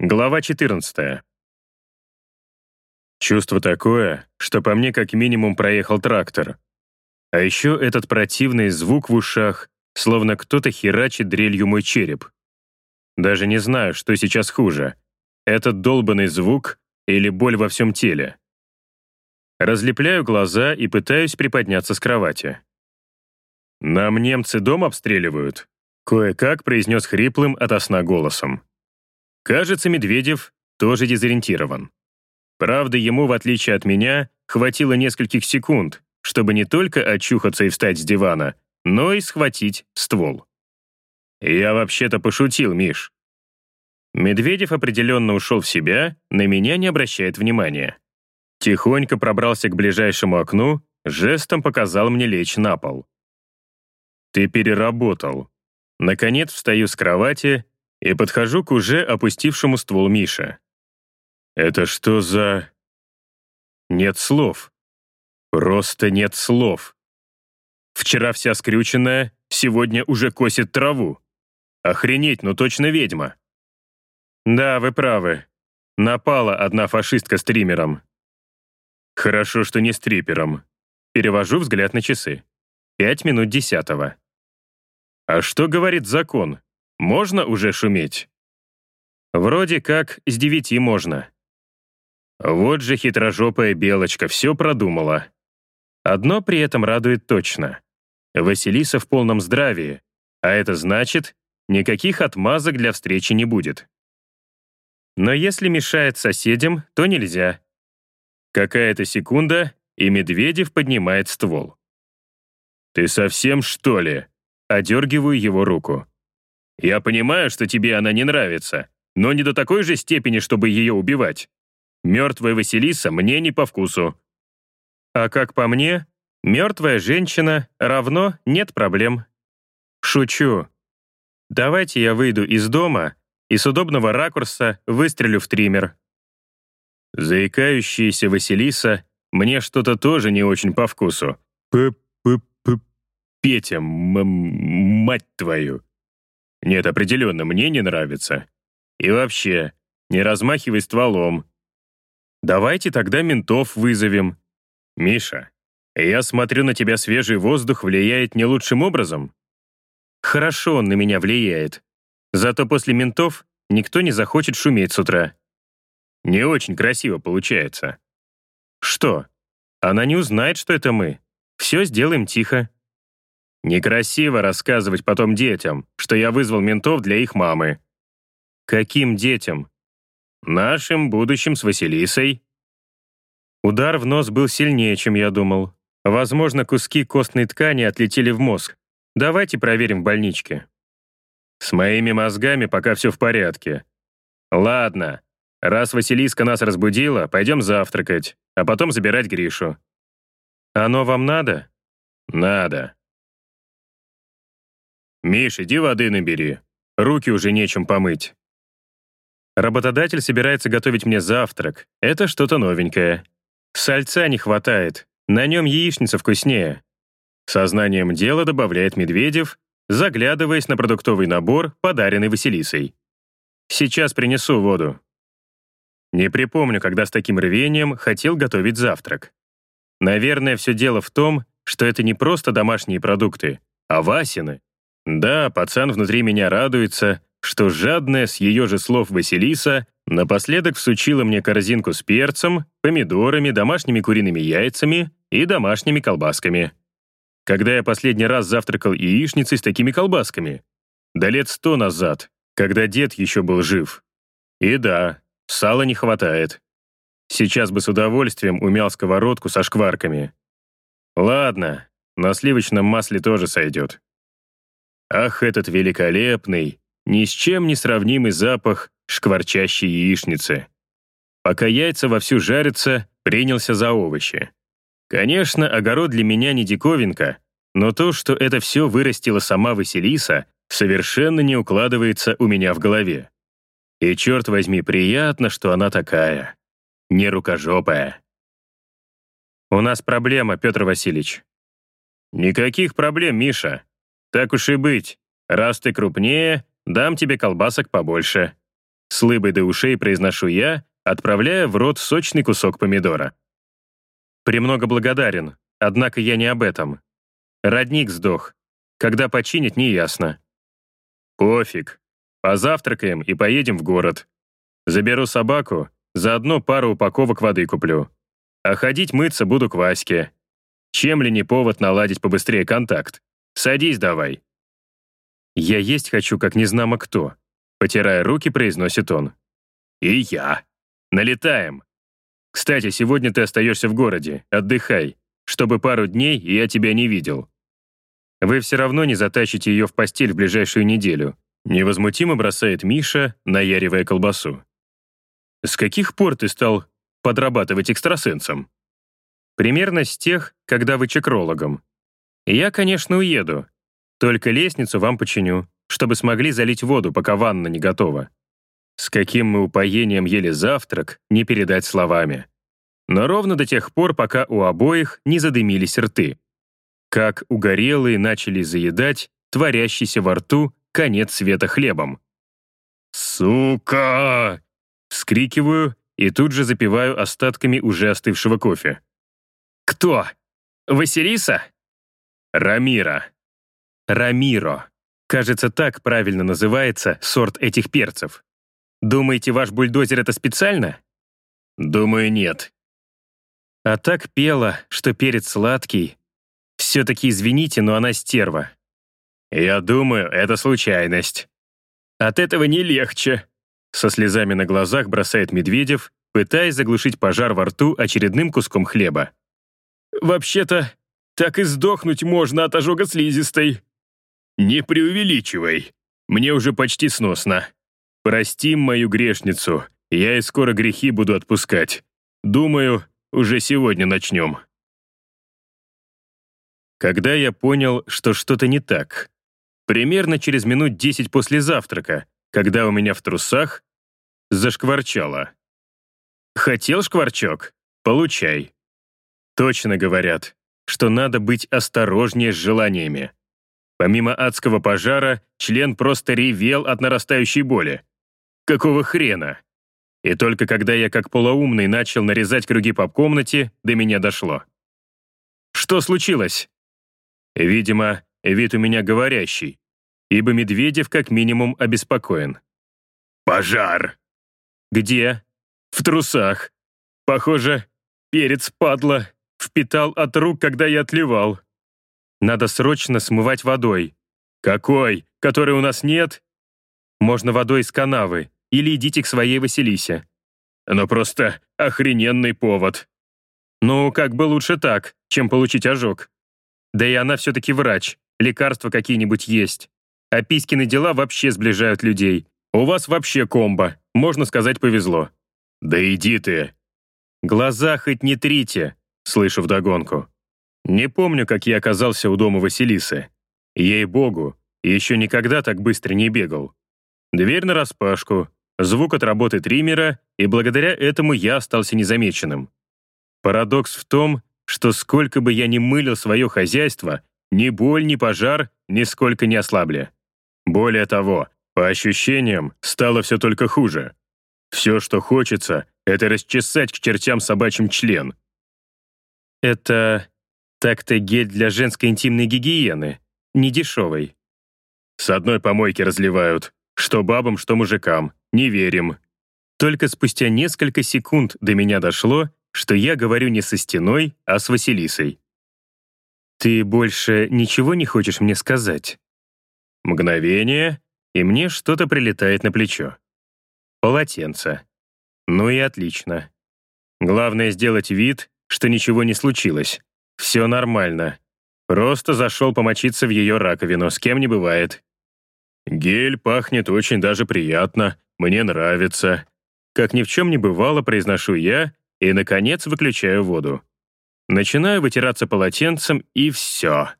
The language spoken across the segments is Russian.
Глава 14. Чувство такое, что по мне как минимум проехал трактор. А еще этот противный звук в ушах, словно кто-то херачит дрелью мой череп. Даже не знаю, что сейчас хуже. Этот долбанный звук или боль во всем теле. Разлепляю глаза и пытаюсь приподняться с кровати. «Нам немцы дом обстреливают», — кое-как произнес хриплым сна голосом. Кажется, Медведев тоже дезориентирован. Правда, ему, в отличие от меня, хватило нескольких секунд, чтобы не только очухаться и встать с дивана, но и схватить ствол. «Я вообще-то пошутил, Миш». Медведев определенно ушел в себя, на меня не обращает внимания. Тихонько пробрался к ближайшему окну, жестом показал мне лечь на пол. «Ты переработал». Наконец встаю с кровати и подхожу к уже опустившему ствол Миша. «Это что за...» Нет слов. Просто нет слов. Вчера вся скрюченная, сегодня уже косит траву. Охренеть, ну точно ведьма. Да, вы правы. Напала одна фашистка стримером. Хорошо, что не стрипером. Перевожу взгляд на часы. Пять минут десятого. А что говорит закон? Можно уже шуметь? Вроде как с девяти можно. Вот же хитрожопая белочка все продумала. Одно при этом радует точно. Василиса в полном здравии, а это значит, никаких отмазок для встречи не будет. Но если мешает соседям, то нельзя. Какая-то секунда, и Медведев поднимает ствол. «Ты совсем, что ли?» Одергиваю его руку. Я понимаю, что тебе она не нравится, но не до такой же степени, чтобы ее убивать. Мертвая Василиса мне не по вкусу. А как по мне, мертвая женщина равно нет проблем. Шучу. Давайте я выйду из дома и с удобного ракурса выстрелю в триммер. Заикающаяся Василиса мне что-то тоже не очень по вкусу. П-п-п... Петя, мать твою. Нет, определенно, мне не нравится. И вообще, не размахивай стволом. Давайте тогда ментов вызовем. Миша, я смотрю, на тебя свежий воздух влияет не лучшим образом. Хорошо он на меня влияет. Зато после ментов никто не захочет шуметь с утра. Не очень красиво получается. Что? Она не узнает, что это мы. Все сделаем тихо. Некрасиво рассказывать потом детям, что я вызвал ментов для их мамы. Каким детям? Нашим будущим с Василисой. Удар в нос был сильнее, чем я думал. Возможно, куски костной ткани отлетели в мозг. Давайте проверим в больничке. С моими мозгами пока все в порядке. Ладно, раз Василиска нас разбудила, пойдем завтракать, а потом забирать Гришу. Оно вам надо? Надо. «Миш, иди воды набери. Руки уже нечем помыть». Работодатель собирается готовить мне завтрак. Это что-то новенькое. Сальца не хватает. На нем яичница вкуснее. Сознанием дела добавляет Медведев, заглядываясь на продуктовый набор, подаренный Василисой. «Сейчас принесу воду». Не припомню, когда с таким рвением хотел готовить завтрак. Наверное, все дело в том, что это не просто домашние продукты, а Васины. Да, пацан внутри меня радуется, что жадная с ее же слов Василиса напоследок всучила мне корзинку с перцем, помидорами, домашними куриными яйцами и домашними колбасками. Когда я последний раз завтракал яичницей с такими колбасками? Да лет сто назад, когда дед еще был жив. И да, сала не хватает. Сейчас бы с удовольствием умял сковородку со шкварками. Ладно, на сливочном масле тоже сойдет. Ах, этот великолепный, ни с чем не сравнимый запах шкварчащей яичницы. Пока яйца вовсю жарятся, принялся за овощи. Конечно, огород для меня не диковинка, но то, что это все вырастила сама Василиса, совершенно не укладывается у меня в голове. И, черт возьми, приятно, что она такая. Не рукожопая. «У нас проблема, Петр Васильевич». «Никаких проблем, Миша. Так уж и быть. Раз ты крупнее, дам тебе колбасок побольше. с лыбой до ушей произношу я, отправляя в рот сочный кусок помидора. Премного благодарен, однако я не об этом. Родник сдох. Когда починить, неясно. Пофиг. Позавтракаем и поедем в город. Заберу собаку, заодно пару упаковок воды куплю. А ходить мыться буду к Ваське. Чем ли не повод наладить побыстрее контакт? Садись давай. Я есть хочу, как незнамо кто. Потирая руки, произносит он. И я. Налетаем. Кстати, сегодня ты остаешься в городе. Отдыхай, чтобы пару дней я тебя не видел. Вы все равно не затащите ее в постель в ближайшую неделю. Невозмутимо бросает Миша, наяривая колбасу. С каких пор ты стал подрабатывать экстрасенсом? Примерно с тех, когда вы чекрологом. Я, конечно, уеду. Только лестницу вам починю, чтобы смогли залить воду, пока ванна не готова. С каким мы упоением ели завтрак, не передать словами. Но ровно до тех пор, пока у обоих не задымились рты. Как угорелые начали заедать творящийся во рту конец света хлебом. «Сука!» Вскрикиваю и тут же запиваю остатками уже остывшего кофе. «Кто? Василиса?» «Рамира». «Рамиро. Кажется, так правильно называется сорт этих перцев. Думаете, ваш бульдозер это специально?» «Думаю, нет». А так пела, что перец сладкий. Все-таки извините, но она стерва. «Я думаю, это случайность». «От этого не легче», — со слезами на глазах бросает Медведев, пытаясь заглушить пожар во рту очередным куском хлеба. «Вообще-то, так и сдохнуть можно от ожога слизистой». «Не преувеличивай. Мне уже почти сносно. Прости мою грешницу, я и скоро грехи буду отпускать. Думаю, уже сегодня начнем». Когда я понял, что что-то не так, Примерно через минут десять после завтрака, когда у меня в трусах зашкварчало. Хотел шкварчок? Получай. Точно говорят, что надо быть осторожнее с желаниями. Помимо адского пожара, член просто ревел от нарастающей боли. Какого хрена? И только когда я как полоумный начал нарезать круги по комнате, до меня дошло. Что случилось? Видимо, Вид у меня говорящий, ибо Медведев как минимум обеспокоен. «Пожар!» «Где?» «В трусах. Похоже, перец падла впитал от рук, когда я отливал. Надо срочно смывать водой. Какой? Которой у нас нет? Можно водой из канавы, или идите к своей Василисе. Но просто охрененный повод. Ну, как бы лучше так, чем получить ожог. Да и она все-таки врач, лекарства какие-нибудь есть. А Писькины дела вообще сближают людей. У вас вообще комбо, можно сказать, повезло. Да иди ты. Глаза хоть не трите, слышу вдогонку. Не помню, как я оказался у дома Василисы. Ей-богу, еще никогда так быстро не бегал. Дверь нараспашку, звук от работы триммера, и благодаря этому я остался незамеченным. Парадокс в том, что сколько бы я ни мылил свое хозяйство, ни боль, ни пожар нисколько не ослабли. Более того, по ощущениям, стало все только хуже. Все, что хочется, это расчесать к чертям собачьим член. Это так-то гель для женской интимной гигиены, не дешевый. С одной помойки разливают, что бабам, что мужикам, не верим. Только спустя несколько секунд до меня дошло, что я говорю не со стеной, а с Василисой. «Ты больше ничего не хочешь мне сказать?» Мгновение, и мне что-то прилетает на плечо. Полотенце. Ну и отлично. Главное сделать вид, что ничего не случилось. Все нормально. Просто зашел помочиться в ее раковину, с кем не бывает. Гель пахнет очень даже приятно, мне нравится. Как ни в чем не бывало, произношу я и, наконец, выключаю воду. Начинаю вытираться полотенцем, и все.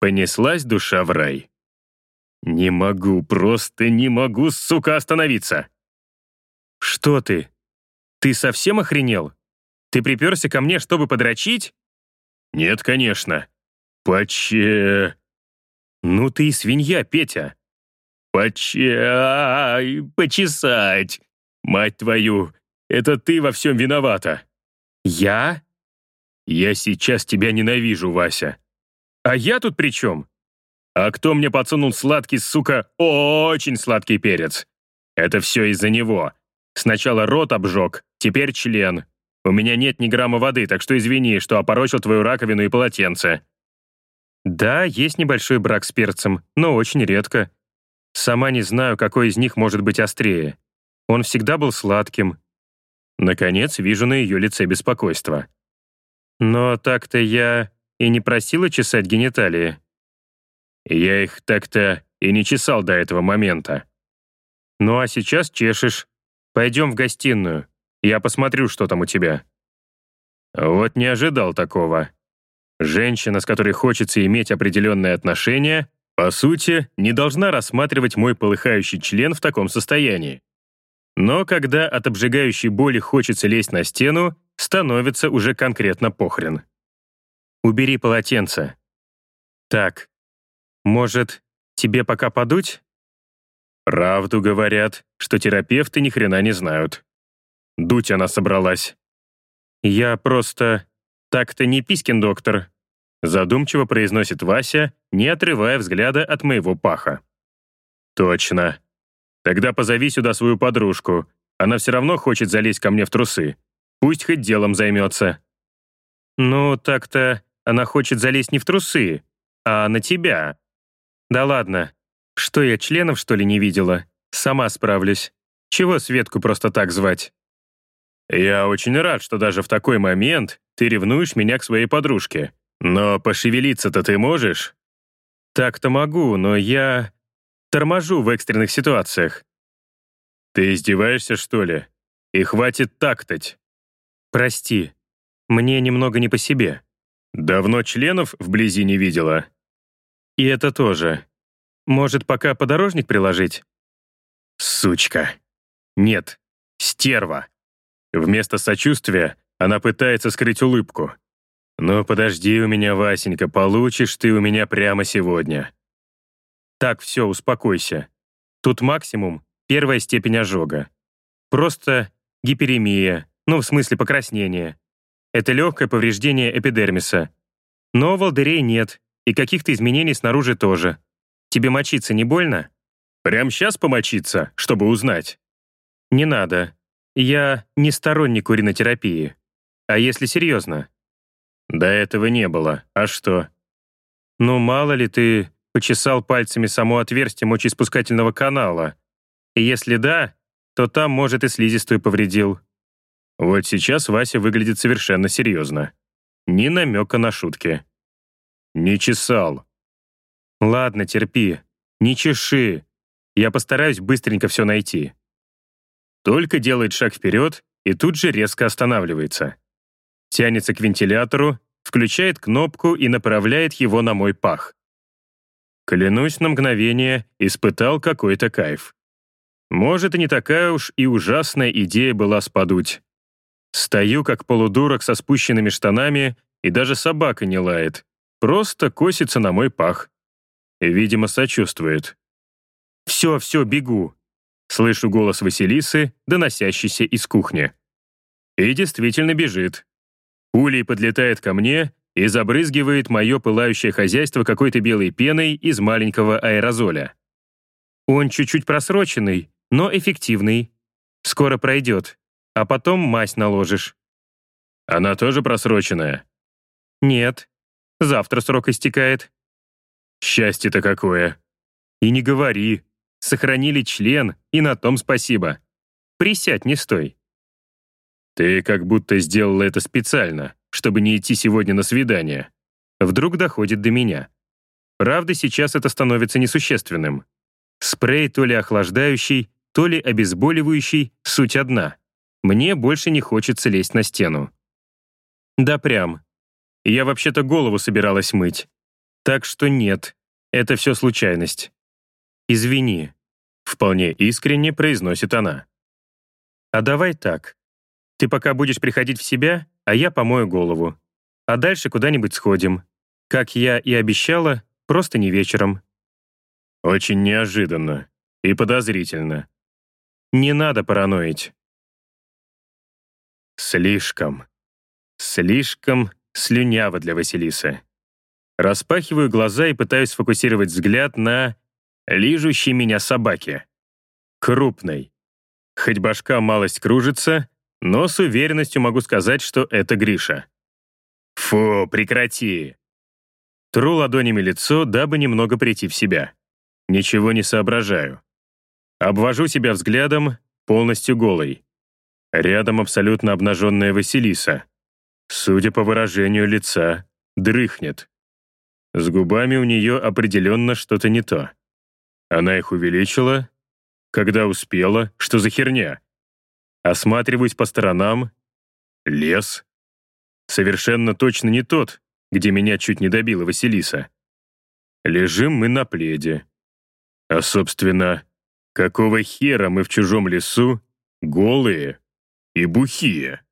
Понеслась душа в рай. Не могу, просто не могу, сука, остановиться. Что ты? Ты совсем охренел? Ты приперся ко мне, чтобы подрочить? Нет, конечно. Поче... Ну ты и свинья, Петя. Поче... Почесать. Мать твою, это ты во всем виновата. Я? Я сейчас тебя ненавижу, Вася. А я тут при чем? А кто мне подсунул сладкий, сука, очень сладкий перец? Это все из-за него. Сначала рот обжег, теперь член. У меня нет ни грамма воды, так что извини, что опорочил твою раковину и полотенце. Да, есть небольшой брак с перцем, но очень редко. Сама не знаю, какой из них может быть острее. Он всегда был сладким. Наконец, вижу на ее лице беспокойство. Но так-то я и не просила чесать гениталии. Я их так-то и не чесал до этого момента. Ну а сейчас чешешь. Пойдем в гостиную. Я посмотрю, что там у тебя. Вот не ожидал такого. Женщина, с которой хочется иметь определенные отношения, по сути, не должна рассматривать мой полыхающий член в таком состоянии. Но когда от обжигающей боли хочется лезть на стену, становится уже конкретно похрен. Убери полотенце. Так, может, тебе пока подуть? Правду говорят, что терапевты ни хрена не знают. Дуть она собралась. Я просто... Так-то не Пискин доктор. Задумчиво произносит Вася, не отрывая взгляда от моего паха. Точно. Тогда позови сюда свою подружку. Она все равно хочет залезть ко мне в трусы. Пусть хоть делом займется. Ну, так-то она хочет залезть не в трусы, а на тебя. Да ладно. Что я членов, что ли, не видела? Сама справлюсь. Чего Светку просто так звать? Я очень рад, что даже в такой момент ты ревнуешь меня к своей подружке. Но пошевелиться-то ты можешь? Так-то могу, но я торможу в экстренных ситуациях. Ты издеваешься, что ли? И хватит тактать. Прости, мне немного не по себе. Давно членов вблизи не видела? И это тоже. Может, пока подорожник приложить? Сучка. Нет, стерва. Вместо сочувствия она пытается скрыть улыбку. «Ну, подожди у меня, Васенька, получишь ты у меня прямо сегодня». Так, все, успокойся. Тут максимум — первая степень ожога. Просто гиперемия, ну, в смысле покраснение. Это легкое повреждение эпидермиса. Но волдырей нет, и каких-то изменений снаружи тоже. Тебе мочиться не больно? Прям сейчас помочиться, чтобы узнать? Не надо. Я не сторонник уринотерапии. А если серьезно? До этого не было. А что? Ну, мало ли ты почесал пальцами само отверстие мочеиспускательного канала. И если да, то там, может, и слизистую повредил. Вот сейчас Вася выглядит совершенно серьезно. Ни намека на шутки. Не чесал. Ладно, терпи. Не чеши. Я постараюсь быстренько все найти. Только делает шаг вперед и тут же резко останавливается. Тянется к вентилятору, включает кнопку и направляет его на мой пах. Клянусь на мгновение, испытал какой-то кайф. Может, и не такая уж и ужасная идея была спадуть. Стою, как полудурок со спущенными штанами, и даже собака не лает. Просто косится на мой пах. Видимо, сочувствует. «Все, все, бегу!» Слышу голос Василисы, доносящийся из кухни. И действительно бежит. Улей подлетает ко мне и забрызгивает мое пылающее хозяйство какой-то белой пеной из маленького аэрозоля. Он чуть-чуть просроченный, но эффективный. Скоро пройдет а потом мазь наложишь». «Она тоже просроченная?» «Нет. Завтра срок истекает». «Счастье-то какое!» «И не говори. Сохранили член, и на том спасибо. Присядь, не стой». «Ты как будто сделала это специально, чтобы не идти сегодня на свидание». Вдруг доходит до меня. Правда, сейчас это становится несущественным. Спрей то ли охлаждающий, то ли обезболивающий, суть одна. Мне больше не хочется лезть на стену. Да прям. Я вообще-то голову собиралась мыть. Так что нет, это все случайность. Извини. Вполне искренне произносит она. А давай так. Ты пока будешь приходить в себя, а я помою голову. А дальше куда-нибудь сходим. Как я и обещала, просто не вечером. Очень неожиданно и подозрительно. не надо параноить. Слишком, слишком слюняво для Василисы. Распахиваю глаза и пытаюсь сфокусировать взгляд на лижущей меня собаке. Крупной. Хоть башка малость кружится, но с уверенностью могу сказать, что это Гриша. «Фу, прекрати!» Тру ладонями лицо, дабы немного прийти в себя. Ничего не соображаю. Обвожу себя взглядом, полностью голой. Рядом абсолютно обнаженная Василиса. Судя по выражению лица, дрыхнет. С губами у нее определенно что-то не то. Она их увеличила? Когда успела? Что за херня? Осматриваюсь по сторонам. Лес. Совершенно точно не тот, где меня чуть не добила Василиса. Лежим мы на пледе. А, собственно, какого хера мы в чужом лесу голые и бухие?